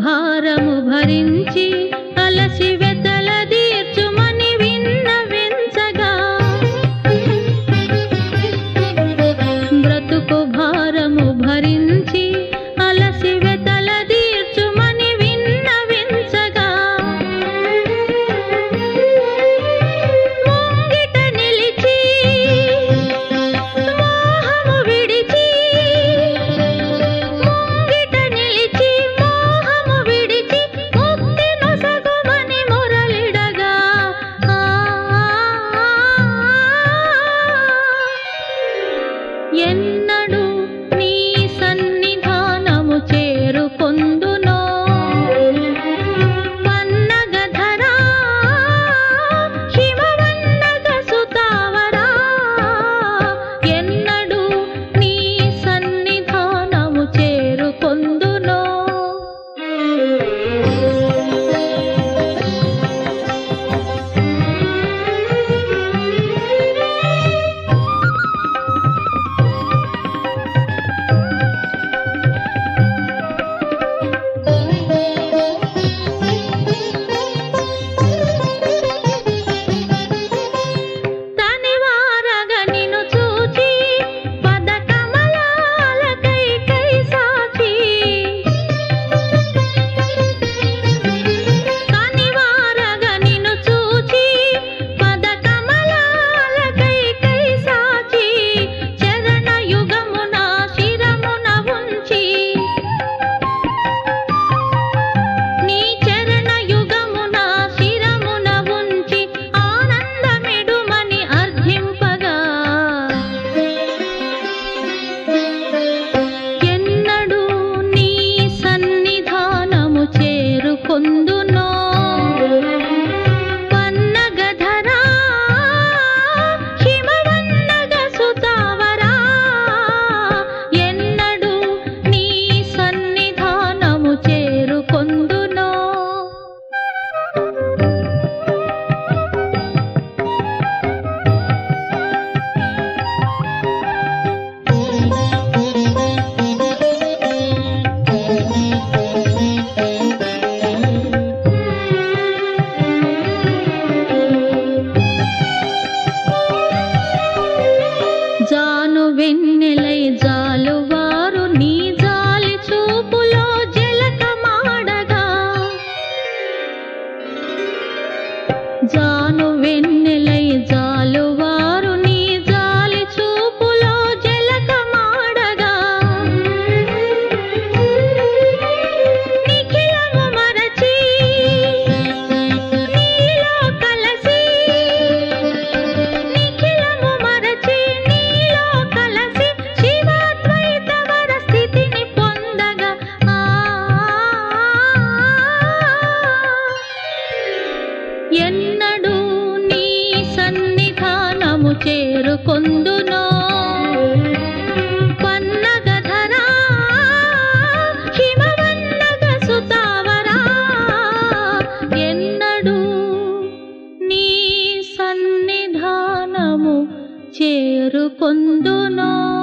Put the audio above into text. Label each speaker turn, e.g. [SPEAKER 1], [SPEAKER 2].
[SPEAKER 1] భారము భరించి అలసి వెన్నెలై జాలువారు నీ జాలి చూపులో జలకమాడగా. జాను వెన్నెలై జాలు ఎన్నడూ నీ సన్నిధానము చేరుకొందునో. పన్నగధరా నీ సన్నిధానము చేరుకొందునో.